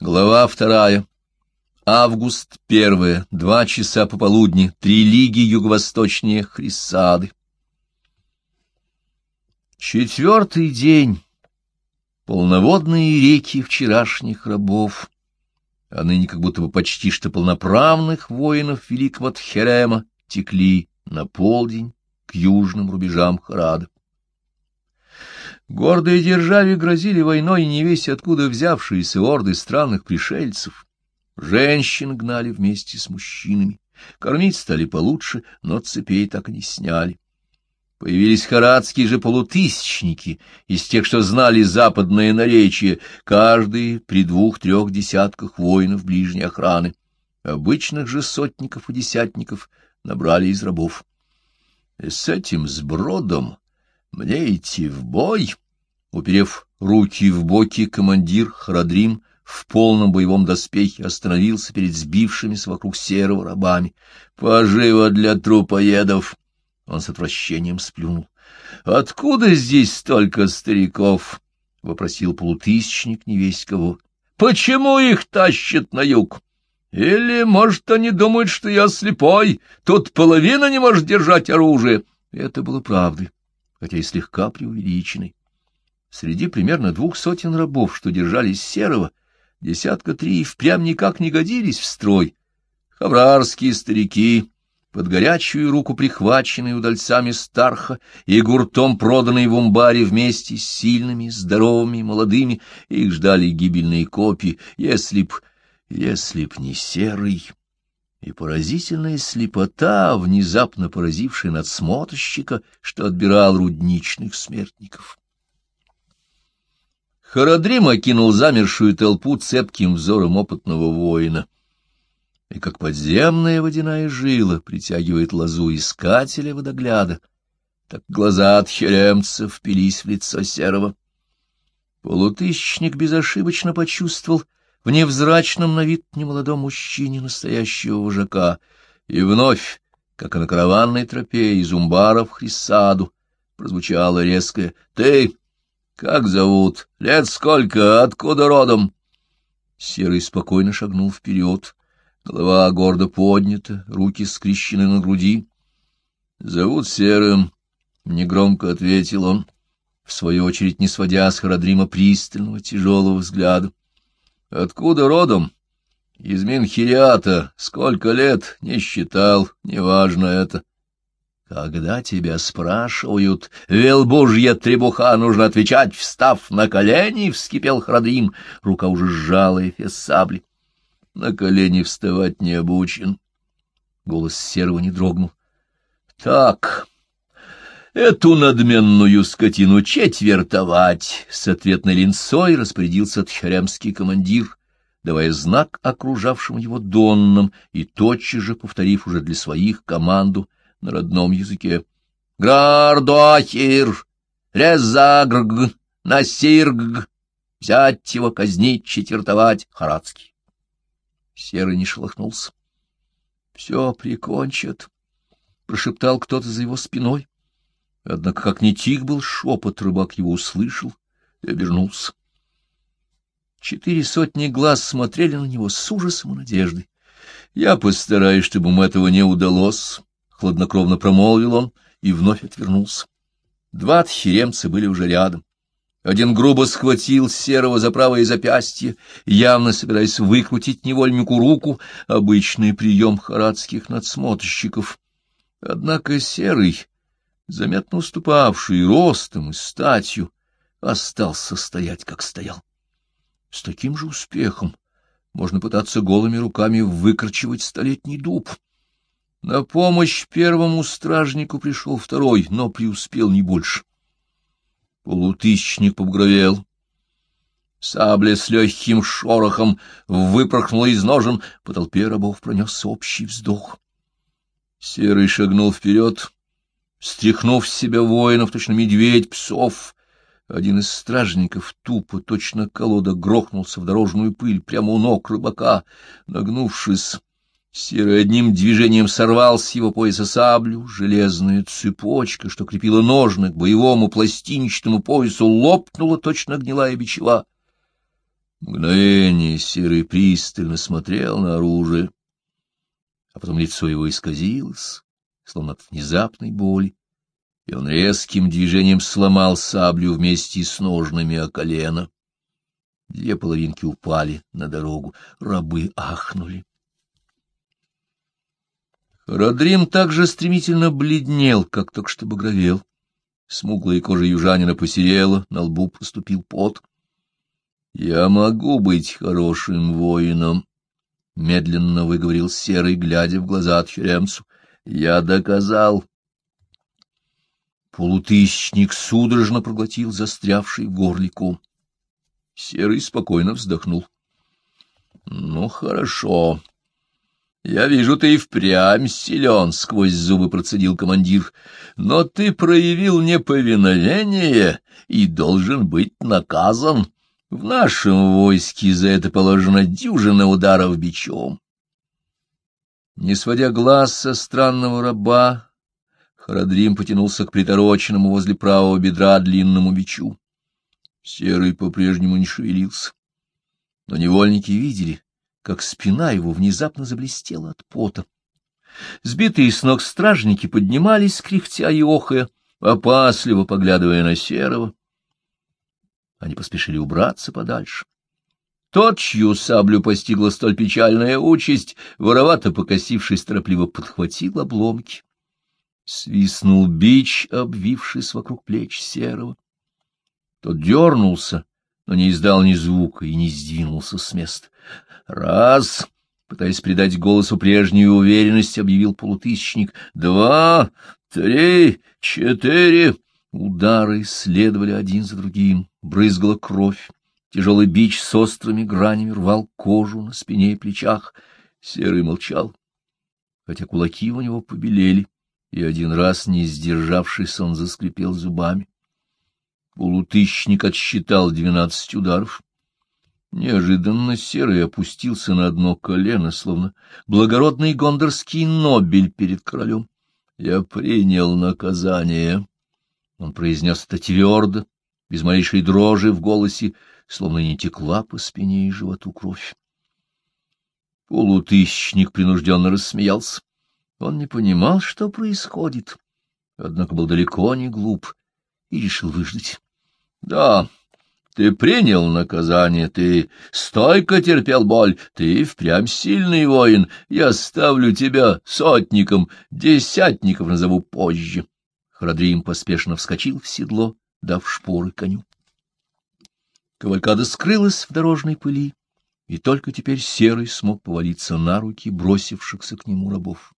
Глава вторая. Август первое. Два часа пополудни. Три лиги юго-восточнее Хрисады. Четвертый день. Полноводные реки вчерашних рабов, а ныне как будто бы почти что полноправных воинов великого Тхерема текли на полдень к южным рубежам Харада. Гордой державе грозили войной не весь откуда взявшиеся орды странных пришельцев. Женщин гнали вместе с мужчинами, кормить стали получше, но цепей так и не сняли. Появились харадские же полутысячники, из тех, что знали западное наречие, каждый при двух-трех десятках воинов ближней охраны. Обычных же сотников и десятников набрали из рабов. И с этим сбродом мне идти в бой? Уперев руки в боки, командир Храдрим в полном боевом доспехе остановился перед сбившимися вокруг серого рабами. «Поживо для трупоедов!» Он с отвращением сплюнул. «Откуда здесь столько стариков?» — вопросил полутысячник невесть кого. «Почему их тащат на юг? Или, может, они думают, что я слепой? Тут половина не может держать оружие». Это было правдой хотя и слегка преувеличенной. Среди примерно двух сотен рабов, что держались серого, десятка три впрямь никак не годились в строй. Хаврарские старики, под горячую руку прихваченные удальцами Старха и гуртом проданные в умбаре вместе с сильными, здоровыми, молодыми, их ждали гибельные копии, если б, если б не серый и поразительная слепота, внезапно поразившая надсмотрщика, что отбирал рудничных смертников. Харадрим окинул замершую толпу цепким взором опытного воина. И как подземная водяная жила притягивает лозу искателя водогляда, так глаза от херемца впились в лицо серого. Полутысячник безошибочно почувствовал — в невзрачном на вид немолодом мужчине настоящего вожака, и вновь, как и на караванной тропе из Умбара в Хрисаду, прозвучало резкое «Ты, как зовут? Лет сколько? Откуда родом?» Серый спокойно шагнул вперед, голова гордо поднята, руки скрещены на груди. «Зовут Серым», — негромко ответил он, в свою очередь не сводя с Харадрима пристального тяжелого взгляда. Откуда родом? Из Минхириата. Сколько лет? Не считал. Неважно это. Когда тебя спрашивают, вел божья требуха, нужно отвечать, встав на колени, — вскипел Храдрим. Рука уже сжала эфес сабли. На колени вставать не обучен. Голос серого не дрогнул. — Так, эту надменную скотину четвертовать, — с ответной линцой распорядился тхаремский командир, давая знак окружавшим его доннам и тотчас же повторив уже для своих команду на родном языке. «Грардуахир! Резагрг! Насирг! Взять его, казнить, четвертовать!» Харадский. Серый не шелохнулся. «Все прикончат», — прошептал кто-то за его спиной. Однако, как ни тих был шепот, рыбак его услышал и обернулся. Четыре сотни глаз смотрели на него с ужасом и надеждой. «Я постараюсь, чтобы ему этого не удалось», — хладнокровно промолвил он и вновь отвернулся. Два тхеремца были уже рядом. Один грубо схватил серого за правое запястье, явно собираясь выкрутить невольнику руку, обычный прием харадских надсмотрщиков. Однако серый заметно уступавший ростом и статью, остался стоять, как стоял. С таким же успехом можно пытаться голыми руками выкорчевать столетний дуб. На помощь первому стражнику пришел второй, но преуспел не больше. Полутысячник побгровел. Сабля с легким шорохом выпорхнула из ножен, по толпе рабов пронес общий вздох. Серый шагнул вперед, Стряхнув с себя воинов, точно медведь, псов, один из стражников тупо, точно колода, грохнулся в дорожную пыль прямо у ног рыбака. Нагнувшись, серый одним движением сорвал с его пояса саблю, железная цепочка, что крепила ножны к боевому пластинчатому поясу, лопнула точно гнилая бичева. Мгновение серый пристально смотрел на оружие, а потом лицо его исказилось, словно от внезапной боли, и он резким движением сломал саблю вместе с ножными о колено. Две половинки упали на дорогу, рабы ахнули. Родрим также стремительно бледнел, как только что багровел. Смуглая кожа южанина посерела, на лбу поступил пот. — Я могу быть хорошим воином, — медленно выговорил Серый, глядя в глаза Тхеремцу. — Я доказал. Полутысячник судорожно проглотил застрявший в горле ком. Серый спокойно вздохнул. — Ну, хорошо. Я вижу, ты и впрямь силен, — сквозь зубы процедил командир. Но ты проявил неповиновение и должен быть наказан. В нашем войске за это положено дюжина ударов бичом. Не сводя глаз со странного раба, Харадрим потянулся к притороченному возле правого бедра длинному бичу. Серый по-прежнему не шевелился. Но невольники видели, как спина его внезапно заблестела от пота. Сбитые с ног стражники поднимались, кряхтя и охая, опасливо поглядывая на Серого. Они поспешили убраться подальше. Тот, чью саблю постигла столь печальная участь, воровато покосившись, торопливо подхватил обломки. Свистнул бич, обвившись вокруг плеч Серого. Тот дернулся, но не издал ни звука и не сдвинулся с места. «Раз!» — пытаясь придать голосу прежнюю уверенность, объявил полутысячник. «Два! Три! Четыре!» Удары следовали один за другим, брызгала кровь. Тяжелый бич с острыми гранями рвал кожу на спине и плечах. Серый молчал, хотя кулаки у него побелели, и один раз, не сдержавшись, он заскрипел зубами. Полутысячник отсчитал двенадцать ударов. Неожиданно Серый опустился на одно колено, словно благородный гондорский нобель перед королем. «Я принял наказание», — он произнес это твердо, без малейшей дрожи в голосе, словно не текла по спине и животу кровь. Полутысячник принужденно рассмеялся. Он не понимал, что происходит, однако был далеко не глуп и решил выждать. Да, ты принял наказание, ты стойко терпел боль, ты впрямь сильный воин, я ставлю тебя сотником, десятников назову позже. Храдрим поспешно вскочил в седло, дав шпоры коню. Кавалькада скрылась в дорожной пыли, и только теперь Серый смог повалиться на руки бросившихся к нему рабов.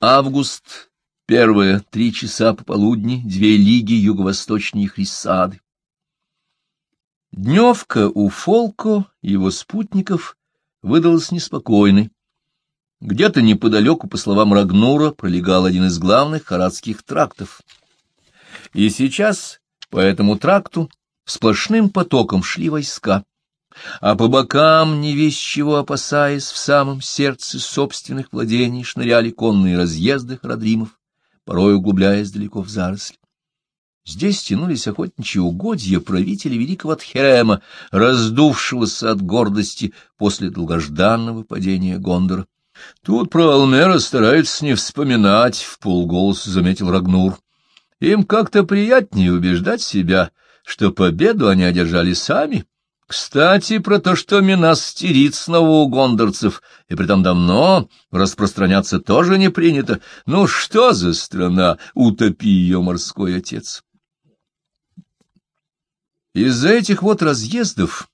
Август Первое — три часа пополудни, две лиги юго-восточнее Хриссады. Дневка у Фолко и его спутников выдалась неспокойной. Где-то неподалеку, по словам Рагнура, пролегал один из главных харадских трактов. И сейчас по этому тракту сплошным потоком шли войска, а по бокам, не весь чего опасаясь, в самом сердце собственных владений шныряли конные разъезды Харадримов порой углубляясь далеко в заросли. Здесь тянулись охотничьи угодья правителя великого Тхерема, раздувшегося от гордости после долгожданного падения Гондора. Тут про Алмера стараются не вспоминать, — в полголоса заметил Рагнур. Им как-то приятнее убеждать себя, что победу они одержали сами, кстати, про то, что Минас стерит снова у гондорцев, и притом давно распространяться тоже не принято. Ну что за страна, утопи ее морской отец? Из-за этих вот разъездов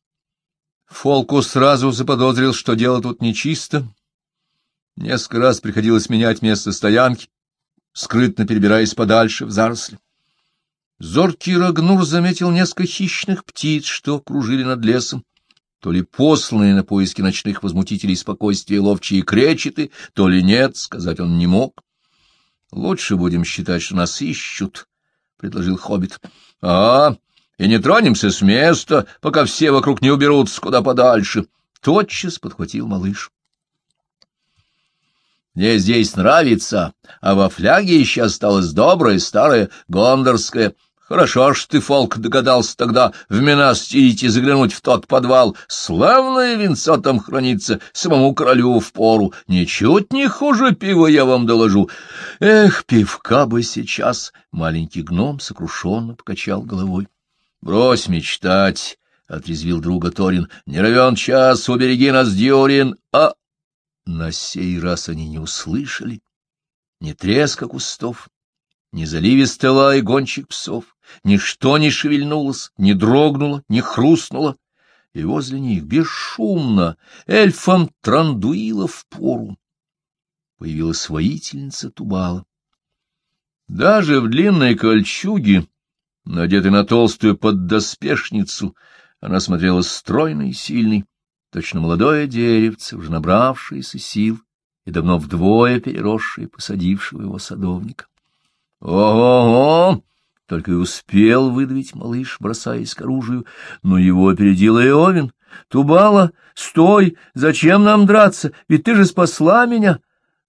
Фолку сразу заподозрил, что дело тут нечисто. Несколько раз приходилось менять место стоянки, скрытно перебираясь подальше в заросли. Зоркий Рагнур заметил несколько хищных птиц, что кружили над лесом, то ли посланные на поиски ночных возмутителей спокойствия ловчие кречеты, то ли нет, сказать он не мог. — Лучше будем считать, что нас ищут, — предложил хоббит. — А, и не тронемся с места, пока все вокруг не уберутся куда подальше. Тотчас подхватил малыш. Мне здесь нравится, а во фляге еще осталась добрая старая гондорская Хорошо ж ты, Фолк, догадался тогда в Менастирите заглянуть в тот подвал. Славное винцо там хранится, самому королю в пору. Ничуть не хуже пива, я вам доложу. Эх, пивка бы сейчас! Маленький гном сокрушенно покачал головой. Брось мечтать, — отрезвил друга Торин. Не равен час, убереги нас, Дьюрин. А на сей раз они не услышали ни треска кустов, ни заливистый лай гонщик псов, ничто не шевельнулось, не дрогнуло, не хрустнуло, и возле них бесшумно эльфом Трандуила в пору появилась воительница Тубала. Даже в длинной кольчуге, надетой на толстую поддоспешницу, она смотрела стройной и сильной, точно молодое деревце, уже набравшееся сил и давно вдвое переросшее посадившего его садовника. «Ого-го!» — только и успел выдавить малыш, бросаясь к оружию, но его опередил Иовин. «Тубала, стой! Зачем нам драться? Ведь ты же спасла меня!»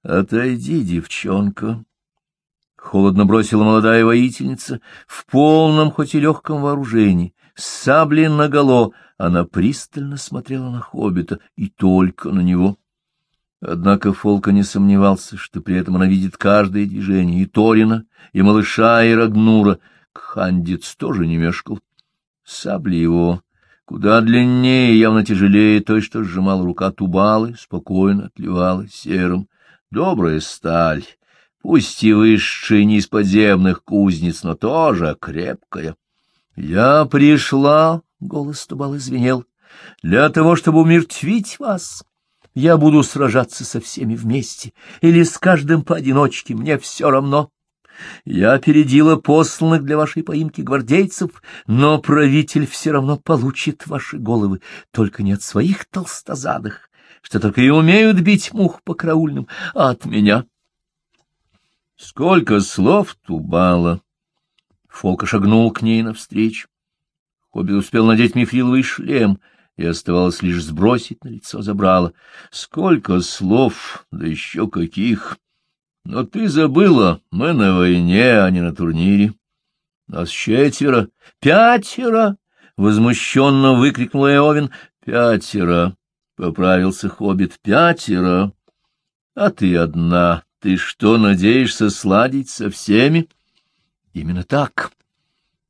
«Отойди, девчонка!» Холодно бросила молодая воительница, в полном, хоть и легком вооружении, с саблей наголо, она пристально смотрела на хоббита и только на него. Однако Фолка не сомневался, что при этом она видит каждое движение, и Торина, и малыша, и Рагнура. Кхандец тоже не мешкал. Сабли его куда длиннее явно тяжелее той, что сжимала рука Тубалы, спокойно отливала серым. Добрая сталь, пусть и высшая не из подземных кузнец, но тоже крепкая. — Я пришла, — голос Тубалы звенел, — для того, чтобы умертвить вас. Я буду сражаться со всеми вместе или с каждым поодиночке, мне все равно. Я опередила посланных для вашей поимки гвардейцев, но правитель все равно получит ваши головы, только не от своих толстозадых, что только и умеют бить мух по караульным, а от меня. Сколько слов тубала! Фолка шагнул к ней навстречу. Хобби успел надеть мифриловый шлем — и оставалось лишь сбросить на лицо забрало. Сколько слов, да еще каких! Но ты забыла, мы на войне, а не на турнире. Нас четверо. Пятеро! — возмущенно выкрикнул Эовин. Пятеро! — поправился хоббит. Пятеро! А ты одна. Ты что, надеешься сладить со всеми? Именно так.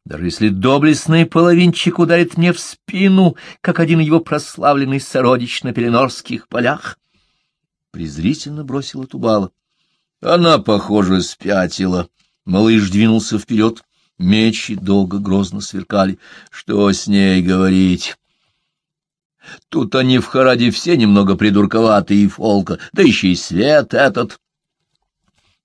Даже если доблестный половинчик ударит мне в спину, как один его прославленный сородич на Пеленорских полях, презрительно бросила Тубала. Она, похоже, спятила. Малыш двинулся вперед. Мечи долго грозно сверкали. Что с ней говорить? Тут они в Хараде все немного придурковатые, и фолка, да еще и свет этот.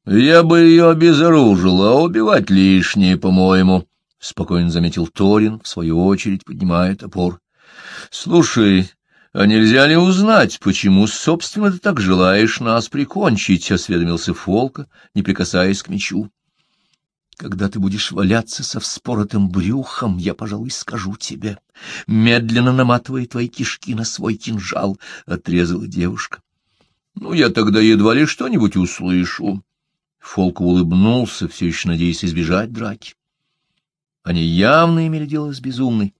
Я бы ее обезоружил, а убивать лишнее, по-моему. — спокойно заметил Торин, в свою очередь поднимая топор. — Слушай, а нельзя ли узнать, почему, собственно, ты так желаешь нас прикончить? — осведомился Фолка, не прикасаясь к мечу. — Когда ты будешь валяться со вспоротым брюхом, я, пожалуй, скажу тебе. Медленно наматывая твои кишки на свой кинжал, — отрезала девушка. — Ну, я тогда едва ли что-нибудь услышу. Фолка улыбнулся, все еще надеясь избежать драки. Они явно имели дело с безумной,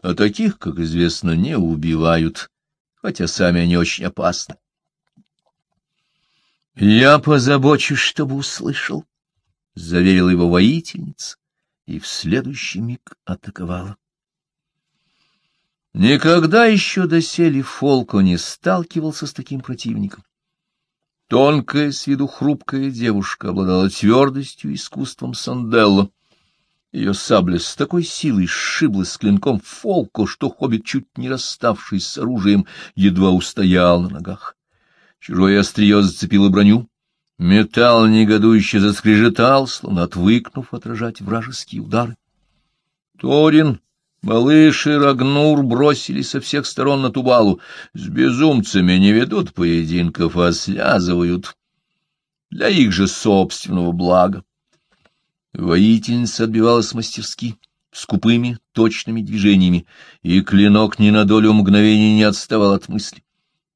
а таких, как известно, не убивают, хотя сами они очень опасны. «Я позабочусь, чтобы услышал», — заверила его воительница, и в следующий миг атаковала. Никогда еще доселе Фолко не сталкивался с таким противником. Тонкая, с виду хрупкая девушка обладала твердостью и искусством Санделло. Ее сабля с такой силой сшиблась с клинком фолку, что хоббит, чуть не расставшись с оружием, едва устоял на ногах. Чужое острие зацепило броню. Металл негодующе заскрежетал, словно отвыкнув отражать вражеские удары. Торин, малыш и Рагнур бросились со всех сторон на Тубалу. С безумцами не ведут поединков, а связывают. Для их же собственного блага. Воительница отбивалась мастерски, скупыми, точными движениями, и клинок ни на долю мгновения не отставал от мысли.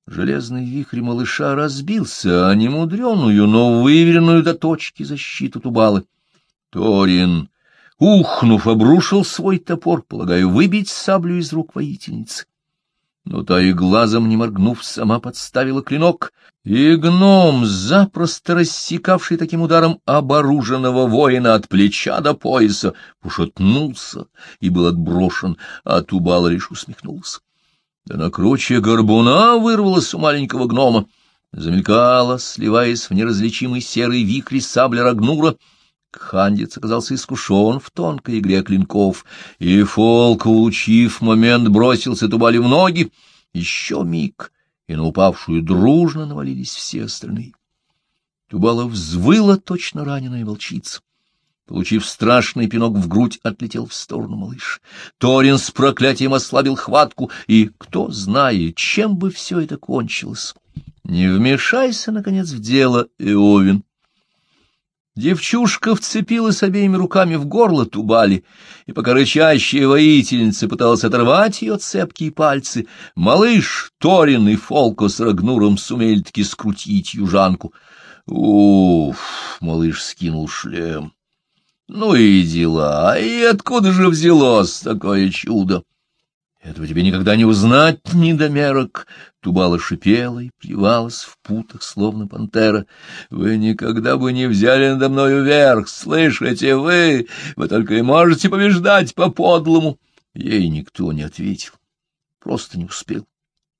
Железный вихрь малыша разбился, а немудреную, но выверенную до точки защиту Тубалы. Торин ухнув, обрушил свой топор, полагаю, выбить саблю из рук воительницы. Но та и глазом не моргнув, сама подставила клинок, и гном, запросто рассекавший таким ударом оборуженного воина от плеча до пояса, пошатнулся и был отброшен, а Тубал лишь усмехнулся. Да на круче горбуна вырвалась у маленького гнома, замелькала, сливаясь в неразличимый серый вихрь сабля Рагнура, Хандец оказался искушен в тонкой игре клинков, и Фолк, улучив момент, бросился Тубали в ноги. Еще миг, и на упавшую дружно навалились все остальные. Тубала взвыла точно раненая волчица. Получив страшный пинок в грудь, отлетел в сторону малыш. Торин с проклятием ослабил хватку, и, кто знает, чем бы все это кончилось. Не вмешайся, наконец, в дело, Эовин. Девчушка вцепилась обеими руками в горло Тубали, и пока рычащая воительница пыталась оторвать ее цепкие пальцы, малыш Торин и Фолко с Рагнуром сумели таки скрутить южанку. Уф, малыш скинул шлем. Ну и дела, и откуда же взялось такое чудо? Этого тебе никогда не узнать, недомерок. Тубала шипела и плевалась в путах, словно пантера. Вы никогда бы не взяли надо мною верх, слышите вы? Вы только и можете побеждать по-подлому. Ей никто не ответил, просто не успел.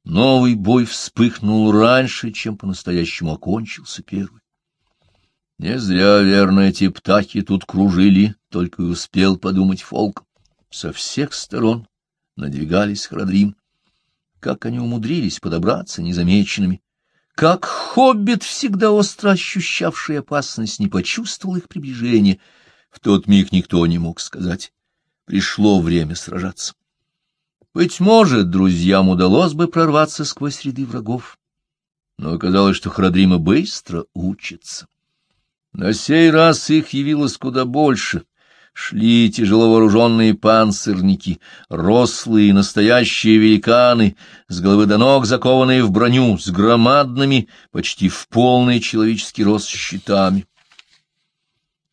Новый бой вспыхнул раньше, чем по-настоящему окончился первый. Не зря, верно, эти птахи тут кружили, только и успел подумать Фолк. Со всех сторон надвигались Храдрим. Как они умудрились подобраться незамеченными! Как хоббит, всегда остро ощущавший опасность, не почувствовал их приближения. В тот миг никто не мог сказать. Пришло время сражаться. Быть может, друзьям удалось бы прорваться сквозь ряды врагов. Но оказалось, что Храдрима быстро учится. На сей раз их явилось куда больше — шли тяжело вооруженные панцирники, рослые настоящие великаны, с головы до ног закованные в броню, с громадными, почти в полный человеческий рост щитами.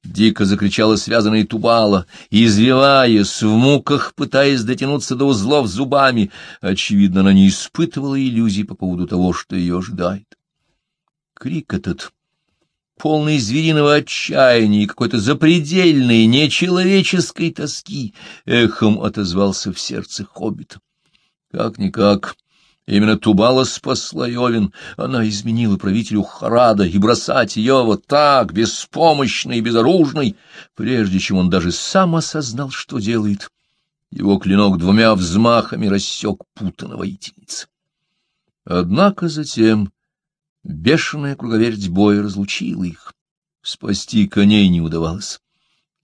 Дико закричала связанная Тубала, извиваясь в муках, пытаясь дотянуться до узлов зубами. Очевидно, она не испытывала иллюзий по поводу того, что ее ожидает. Крик этот полный звериного отчаяния и какой-то запредельной, нечеловеческой тоски, эхом отозвался в сердце хоббита. Как-никак, именно Тубала спасла Йовин, она изменила правителю Харада, и бросать ее вот так, беспомощной и безоружной, прежде чем он даже сам осознал, что делает. Его клинок двумя взмахами рассек пута на воительнице. Однако затем Бешеная круговерть боя разлучила их. Спасти коней не удавалось.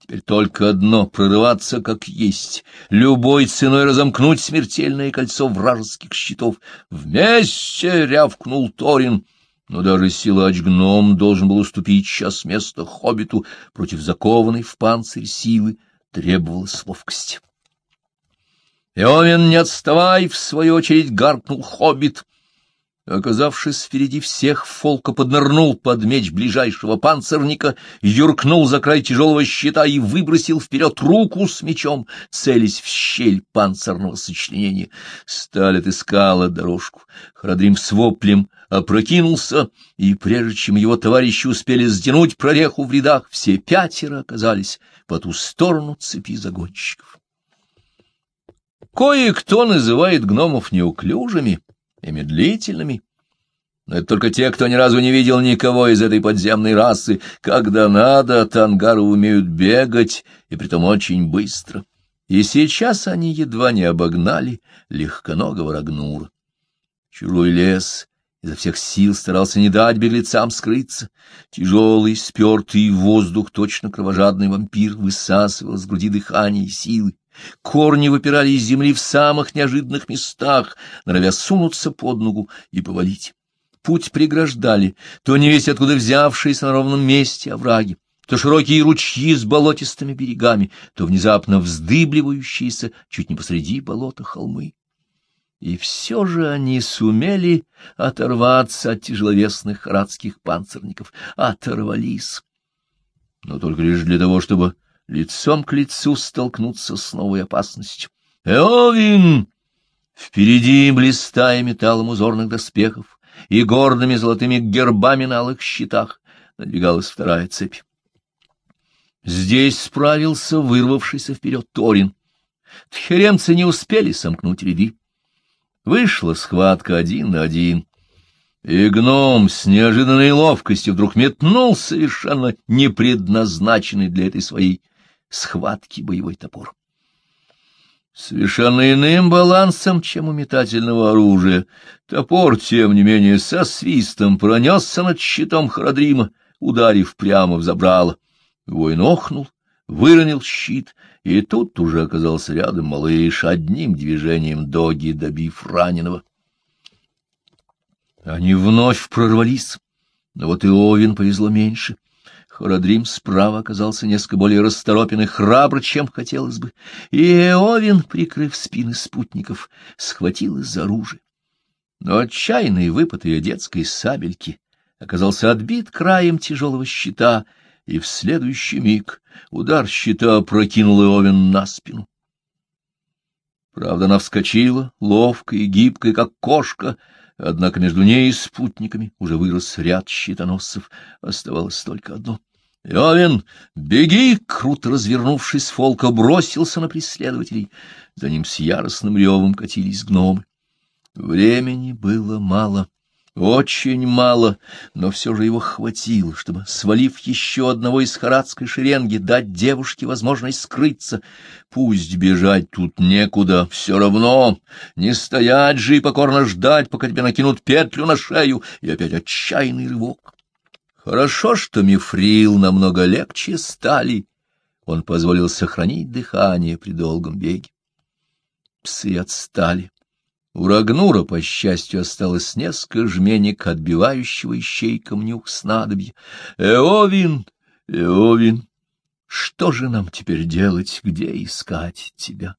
Теперь только одно — прорываться как есть, любой ценой разомкнуть смертельное кольцо вражеских щитов. «Вместе!» — рявкнул Торин. Но даже силач-гном должен был уступить час места хоббиту против закованной в панцирь силы, требовалась ловкость. «Иовин, не отставай!» — в свою очередь гаркнул хоббит — Оказавшись впереди всех, Фолка поднырнул под меч ближайшего панцирника, юркнул за край тяжелого щита и выбросил вперед руку с мечом, целясь в щель панцирного сочленения. Сталь отыскала дорожку. Храдрим с воплем опрокинулся, и прежде чем его товарищи успели сдянуть прореху в рядах, все пятеро оказались по ту сторону цепи загонщиков. Кое-кто называет гномов неуклюжими, и медлительными. Но это только те, кто ни разу не видел никого из этой подземной расы. Когда надо, тангары умеют бегать, и притом очень быстро. И сейчас они едва не обогнали легконогого Рагнура. Чужой лес изо всех сил старался не дать беглецам скрыться. Тяжелый, спертый воздух, точно кровожадный вампир, высасывал с груди дыхание и силы. Корни выпирали из земли в самых неожиданных местах, норовя сунуться под ногу и повалить. Путь преграждали, то не весь откуда взявшиеся на ровном месте овраги, то широкие ручьи с болотистыми берегами, то внезапно вздыбливающиеся чуть не посреди болота холмы. И все же они сумели оторваться от тяжеловесных радских панцирников, оторвались. Но только лишь для того, чтобы лицом к лицу столкнуться с новой опасностью. «Эовин!» Впереди, блистая металлом узорных доспехов и гордыми золотыми гербами на алых щитах, надвигалась вторая цепь. Здесь справился вырвавшийся вперед Торин. Тхеремцы не успели сомкнуть ряды. Вышла схватка один на один. И гном с неожиданной ловкостью вдруг метнул совершенно непредназначенный для этой своей схватки боевой топор. Совершенно иным балансом, чем у метательного оружия, топор, тем не менее, со свистом пронесся над щитом Харадрима, ударив прямо в забрало. Воин охнул, выронил щит, и тут уже оказался рядом малыш, одним движением доги добив раненого. Они вновь прорвались, но вот и Овен повезло меньше. Хородрим справа оказался несколько более расторопен и храбр, чем хотелось бы, и Овен, прикрыв спины спутников, схватил из-за оружия. Но отчаянный выпад ее детской сабельки оказался отбит краем тяжелого щита — и в следующий миг удар щита прокинул Иовин на спину. Правда, она вскочила, ловкая и гибкая, как кошка, однако между ней и спутниками уже вырос ряд щитоносцев, оставалось только одно. «Иовин, беги!» — круто развернувшись, Фолка бросился на преследователей. За ним с яростным ревом катились гномы. Времени было мало. Очень мало, но все же его хватило, чтобы, свалив еще одного из харадской шеренги, дать девушке возможность скрыться. Пусть бежать тут некуда, все равно. Не стоять же и покорно ждать, пока тебе накинут петлю на шею, и опять отчаянный рывок. Хорошо, что мифрил намного легче стали. Он позволил сохранить дыхание при долгом беге. Псы отстали. У Рагнура, по счастью, осталось несколько жменек, отбивающего ищейком нюх снадобья. Эовин, Эовин, что же нам теперь делать, где искать тебя?